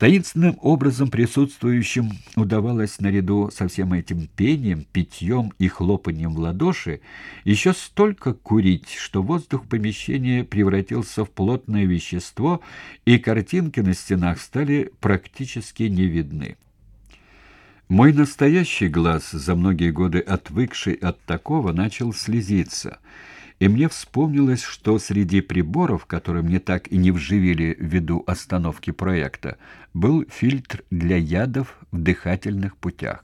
Таинственным образом присутствующим удавалось наряду со всем этим пением, питьем и хлопанием в ладоши еще столько курить, что воздух помещения превратился в плотное вещество, и картинки на стенах стали практически не видны. Мой настоящий глаз, за многие годы отвыкший от такого, начал слезиться — и мне вспомнилось, что среди приборов, которые мне так и не вживили ввиду остановки проекта, был фильтр для ядов в дыхательных путях.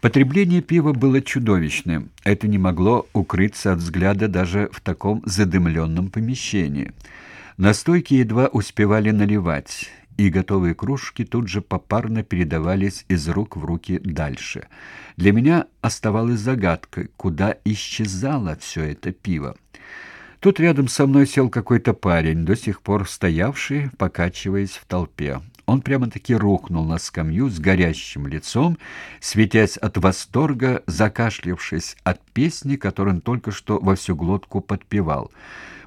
Потребление пива было чудовищным. Это не могло укрыться от взгляда даже в таком задымленном помещении. Настойки едва успевали наливать и готовые кружки тут же попарно передавались из рук в руки дальше. Для меня оставалась загадкой, куда исчезало все это пиво. Тут рядом со мной сел какой-то парень, до сих пор стоявший, покачиваясь в толпе. Он прямо-таки рухнул на скамью с горящим лицом, светясь от восторга, закашлявшись от песни, которую он только что во всю глотку подпевал.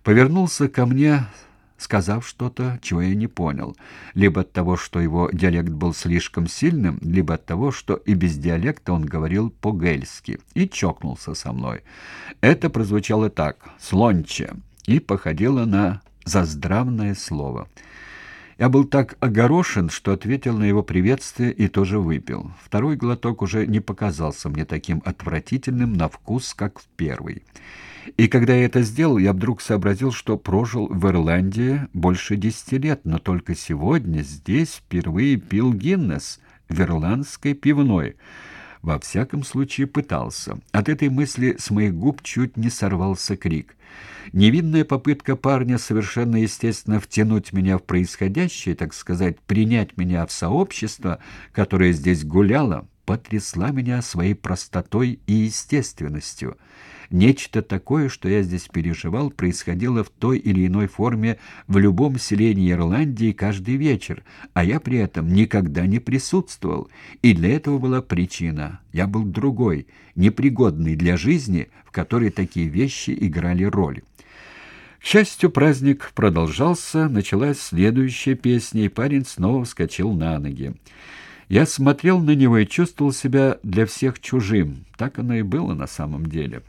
Повернулся ко мне сказав что-то, чего я не понял, либо от того, что его диалект был слишком сильным, либо от того, что и без диалекта он говорил по-гельски, и чокнулся со мной. Это прозвучало так «слонче» и походило на заздравное слово. Я был так огорошен, что ответил на его приветствие и тоже выпил. Второй глоток уже не показался мне таким отвратительным на вкус, как в первый. И когда я это сделал, я вдруг сообразил, что прожил в Ирландии больше десяти лет, но только сегодня здесь впервые пил Гиннес в ирландской пивной. Во всяком случае пытался. От этой мысли с моих губ чуть не сорвался крик. Невинная попытка парня совершенно естественно втянуть меня в происходящее, так сказать, принять меня в сообщество, которое здесь гуляло, потрясла меня своей простотой и естественностью. Нечто такое, что я здесь переживал, происходило в той или иной форме в любом селении Ирландии каждый вечер, а я при этом никогда не присутствовал, и для этого была причина. Я был другой, непригодный для жизни, в которой такие вещи играли роль. К счастью, праздник продолжался, началась следующая песня, и парень снова вскочил на ноги. Я смотрел на него и чувствовал себя для всех чужим. Так оно и было на самом деле.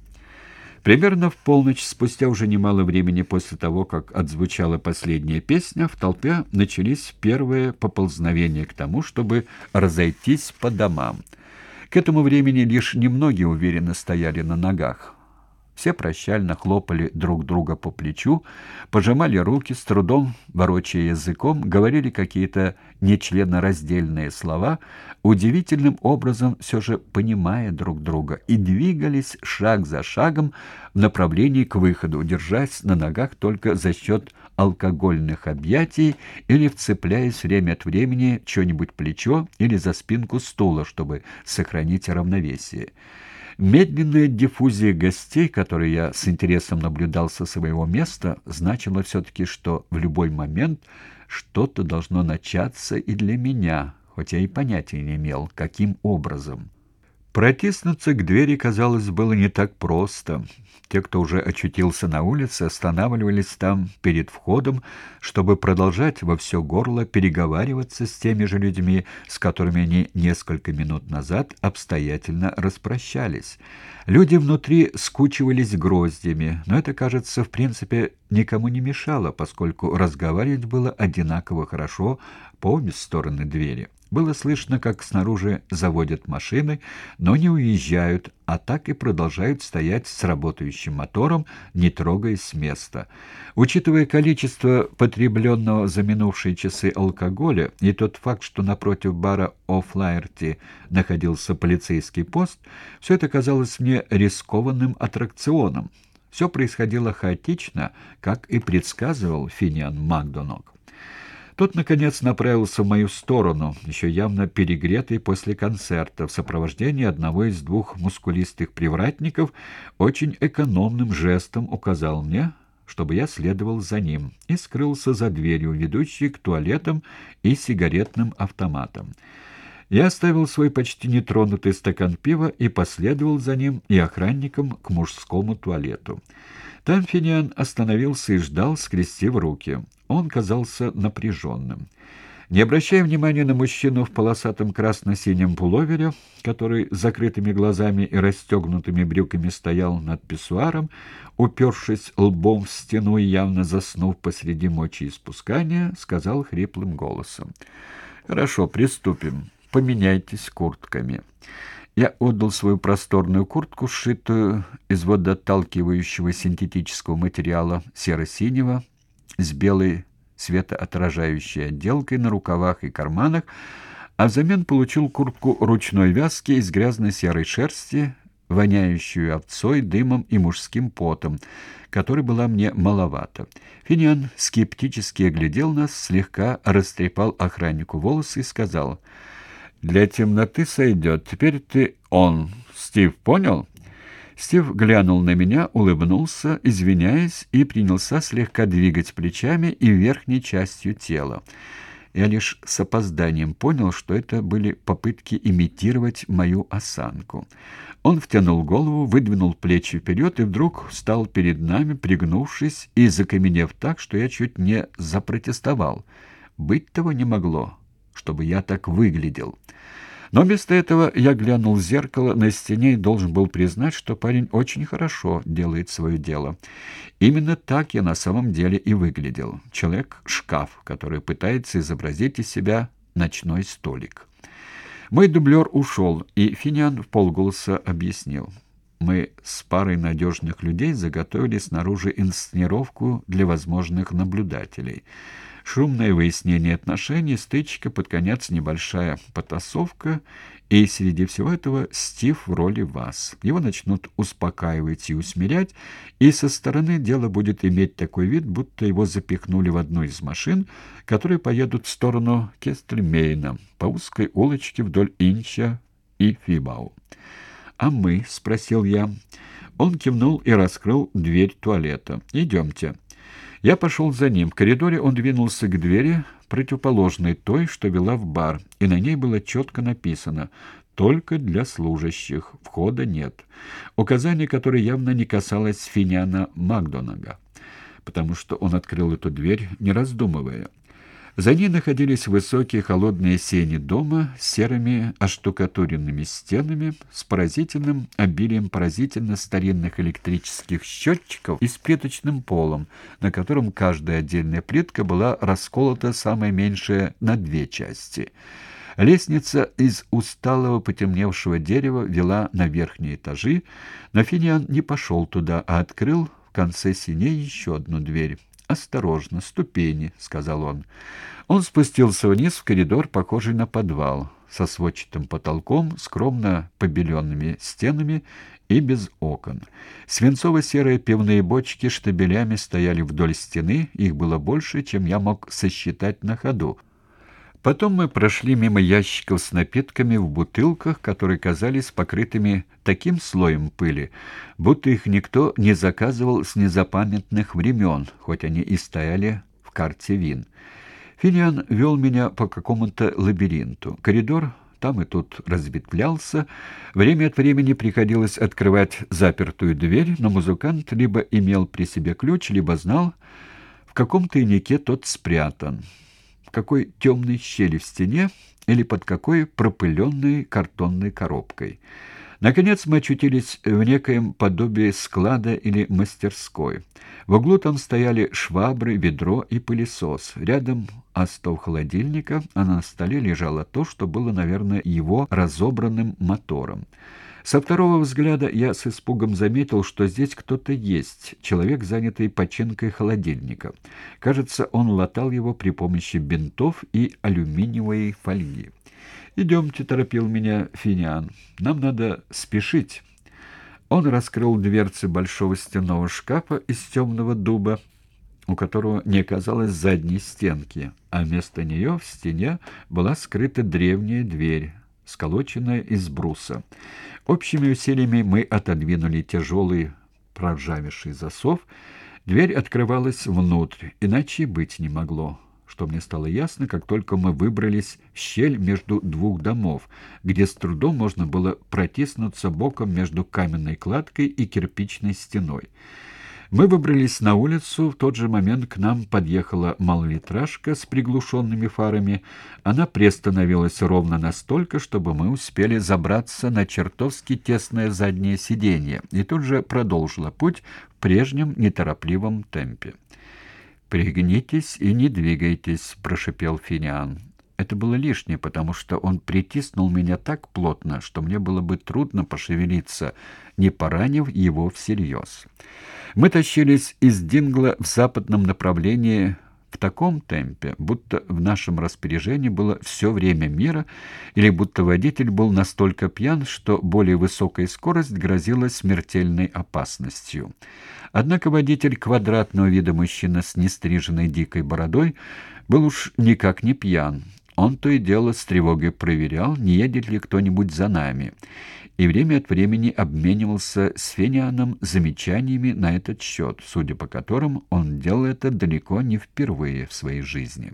Примерно в полночь, спустя уже немало времени после того, как отзвучала последняя песня, в толпе начались первые поползновения к тому, чтобы разойтись по домам. К этому времени лишь немногие уверенно стояли на ногах. Все прощально хлопали друг друга по плечу, пожимали руки, с трудом ворочая языком, говорили какие-то нечленораздельные слова, удивительным образом все же понимая друг друга, и двигались шаг за шагом в направлении к выходу, держась на ногах только за счет алкогольных объятий или вцепляясь время от времени в что-нибудь плечо или за спинку стула, чтобы сохранить равновесие. Медленная диффузия гостей, которую я с интересом наблюдал со своего места, значила все-таки, что в любой момент что-то должно начаться и для меня, хоть я и понятия не имел, каким образом. Протиснуться к двери, казалось, было не так просто. Те, кто уже очутился на улице, останавливались там перед входом, чтобы продолжать во все горло переговариваться с теми же людьми, с которыми они несколько минут назад обстоятельно распрощались. Люди внутри скучивались гроздями, но это, кажется, в принципе никому не мешало, поскольку разговаривать было одинаково хорошо по обе стороны двери. Было слышно, как снаружи заводят машины, но не уезжают, а так и продолжают стоять с работающим мотором, не трогаясь с места. Учитывая количество потребленного за минувшие часы алкоголя и тот факт, что напротив бара О'Флаерти находился полицейский пост, все это казалось мне рискованным аттракционом. Все происходило хаотично, как и предсказывал Финиан Макдонок. Тот, наконец, направился в мою сторону, еще явно перегретый после концерта, в сопровождении одного из двух мускулистых привратников, очень экономным жестом указал мне, чтобы я следовал за ним, и скрылся за дверью, ведущей к туалетам и сигаретным автоматам. Я оставил свой почти нетронутый стакан пива и последовал за ним и охранником к мужскому туалету. Там Финиан остановился и ждал, скрестив руки. Он казался напряженным. Не обращая внимания на мужчину в полосатом красно-синем пуловере, который закрытыми глазами и расстегнутыми брюками стоял над писсуаром, упершись лбом в стену и явно заснув посреди мочи испускания, сказал хриплым голосом. «Хорошо, приступим. Поменяйтесь куртками». Я отдал свою просторную куртку, сшитую из водоотталкивающего синтетического материала серо-синего, с белой светоотражающей отделкой на рукавах и карманах, а взамен получил куртку ручной вязки из грязной серой шерсти, воняющую овцой, дымом и мужским потом, которой была мне маловато. Финиан скептически оглядел нас, слегка растрепал охраннику волосы и сказал, «Для темноты сойдет. Теперь ты он. Стив, понял?» Стив глянул на меня, улыбнулся, извиняясь, и принялся слегка двигать плечами и верхней частью тела. Я лишь с опозданием понял, что это были попытки имитировать мою осанку. Он втянул голову, выдвинул плечи вперед и вдруг встал перед нами, пригнувшись и закаменев так, что я чуть не запротестовал. Быть того не могло, чтобы я так выглядел. Но вместо этого я глянул в зеркало на стене и должен был признать, что парень очень хорошо делает свое дело. Именно так я на самом деле и выглядел. Человек-шкаф, который пытается изобразить из себя ночной столик. Мой дублер ушел, и Финиан в полголоса объяснил. Мы с парой надежных людей заготовили снаружи инсценировку для возможных наблюдателей — Шумное выяснение отношений, стычка, под конец небольшая потасовка, и среди всего этого Стив в роли вас. Его начнут успокаивать и усмирять, и со стороны дело будет иметь такой вид, будто его запихнули в одну из машин, которые поедут в сторону Кестельмейна, по узкой улочке вдоль Инча и Фибау. «А мы?» — спросил я. Он кивнул и раскрыл дверь туалета. «Идемте». Я пошел за ним. В коридоре он двинулся к двери, противоположной той, что вела в бар, и на ней было четко написано «Только для служащих. Входа нет». Указание, которое явно не касалось Финяна Макдонага, потому что он открыл эту дверь, не раздумывая. За ней находились высокие холодные сени дома с серыми оштукатуренными стенами, с поразительным обилием поразительно старинных электрических счетчиков и с плиточным полом, на котором каждая отдельная плитка была расколота самое меньшее на две части. Лестница из усталого потемневшего дерева вела на верхние этажи, но Финиан не пошел туда, а открыл в конце синей еще одну дверь. «Осторожно, ступени», — сказал он. Он спустился вниз в коридор, похожий на подвал, со сводчатым потолком, скромно побеленными стенами и без окон. Свинцово-серые пивные бочки штабелями стояли вдоль стены, их было больше, чем я мог сосчитать на ходу. Потом мы прошли мимо ящиков с напитками в бутылках, которые казались покрытыми таким слоем пыли, будто их никто не заказывал с незапамятных времен, хоть они и стояли в карте вин. Финиан вел меня по какому-то лабиринту. Коридор там и тут разветвлялся. Время от времени приходилось открывать запертую дверь, но музыкант либо имел при себе ключ, либо знал, в каком тайнике тот спрятан какой темной щели в стене или под какой пропыленной картонной коробкой. Наконец мы очутились в некоем подобии склада или мастерской. В углу там стояли швабры, ведро и пылесос. Рядом остов холодильника, а на столе лежало то, что было, наверное, его разобранным мотором. Со второго взгляда я с испугом заметил, что здесь кто-то есть, человек, занятый починкой холодильника. Кажется, он латал его при помощи бинтов и алюминиевой фольги. «Идемте», — торопил меня Финиан, — «нам надо спешить». Он раскрыл дверцы большого стенного шкафа из темного дуба, у которого не оказалось задней стенки, а вместо нее в стене была скрыта древняя дверь, сколоченная из бруса. Общими усилиями мы отодвинули тяжелый проржавевший засов. Дверь открывалась внутрь, иначе быть не могло, что мне стало ясно, как только мы выбрались в щель между двух домов, где с трудом можно было протиснуться боком между каменной кладкой и кирпичной стеной. Мы выбрались на улицу, в тот же момент к нам подъехала малолитражка с приглушенными фарами. Она приостановилась ровно настолько, чтобы мы успели забраться на чертовски тесное заднее сиденье, и тут же продолжила путь в прежнем неторопливом темпе. «Пригнитесь и не двигайтесь», — прошипел Финиан. Это было лишнее, потому что он притиснул меня так плотно, что мне было бы трудно пошевелиться, не поранив его всерьез. Мы тащились из Дингла в западном направлении в таком темпе, будто в нашем распоряжении было все время мира, или будто водитель был настолько пьян, что более высокая скорость грозила смертельной опасностью. Однако водитель квадратного вида мужчина с нестриженной дикой бородой был уж никак не пьян. Он то и дело с тревогой проверял, не едет ли кто-нибудь за нами, и время от времени обменивался с Фенианом замечаниями на этот счет, судя по которым он делал это далеко не впервые в своей жизни.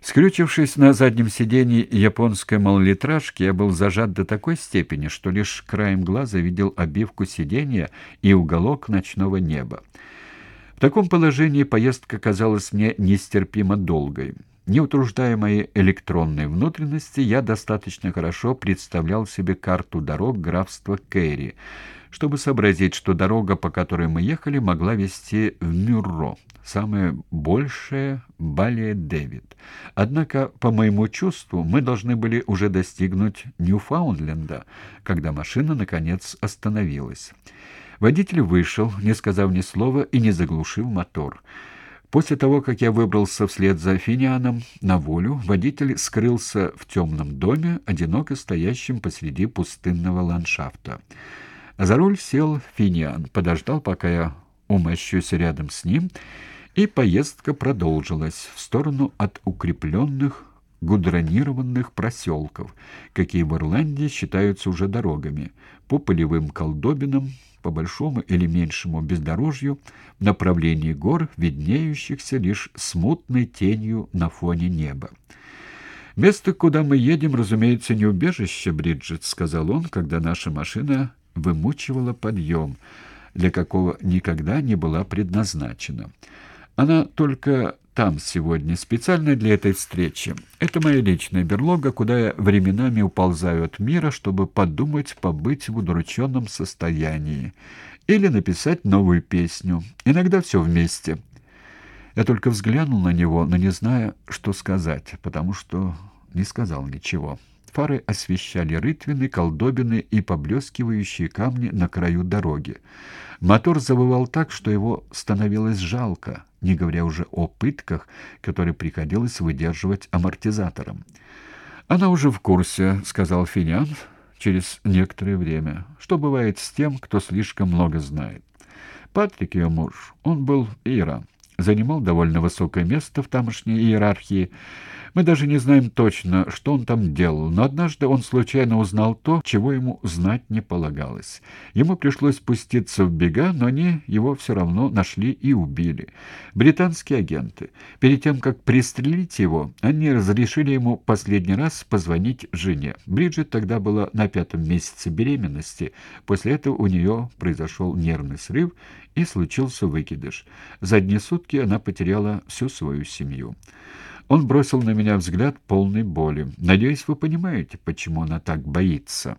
Скрючившись на заднем сиденье японской малолитражки, я был зажат до такой степени, что лишь краем глаза видел обивку сиденья и уголок ночного неба. В таком положении поездка казалась мне нестерпимо долгой. Не утруждая мои электронные внутренности, я достаточно хорошо представлял себе карту дорог графства Кэрри, чтобы сообразить, что дорога, по которой мы ехали, могла вести в Мюрро, самое большее — Балия-Дэвид. Однако, по моему чувству, мы должны были уже достигнуть Ньюфаундленда, когда машина, наконец, остановилась. Водитель вышел, не сказав ни слова и не заглушив мотор — После того, как я выбрался вслед за Финианом на волю, водитель скрылся в темном доме, одиноко стоящем посреди пустынного ландшафта. За руль сел Финиан, подождал, пока я умощусь рядом с ним, и поездка продолжилась в сторону от укрепленных гудронированных проселков, какие в Ирландии считаются уже дорогами, по полевым колдобинам, по большому или меньшему бездорожью в направлении гор, виднеющихся лишь смутной тенью на фоне неба. «Место, куда мы едем, разумеется, не убежище, Бриджит», — сказал он, когда наша машина вымучивала подъем, для какого никогда не была предназначена. Она только там сегодня, специально для этой встречи. Это моя личная берлога, куда я временами уползаю от мира, чтобы подумать, побыть в удрученном состоянии. Или написать новую песню. Иногда все вместе. Я только взглянул на него, но не зная, что сказать, потому что не сказал ничего. Фары освещали рытвины, колдобины и поблескивающие камни на краю дороги. Мотор завывал так, что его становилось жалко, не говоря уже о пытках, которые приходилось выдерживать амортизатором. «Она уже в курсе», — сказал Финян через некоторое время. «Что бывает с тем, кто слишком много знает?» Патрик, ее муж, он был Ира, занимал довольно высокое место в тамошней иерархии, мы даже не знаем точно, что он там делал, но однажды он случайно узнал то, чего ему знать не полагалось. Ему пришлось спуститься в бега, но они его все равно нашли и убили. Британские агенты. Перед тем, как пристрелить его, они разрешили ему последний раз позвонить жене. Бриджит тогда была на пятом месяце беременности. После этого у нее произошел нервный срыв и случился выкидыш. За дни сутки она потеряла всю свою семью. Он бросил на меня взгляд полный боли. «Надеюсь, вы понимаете, почему она так боится».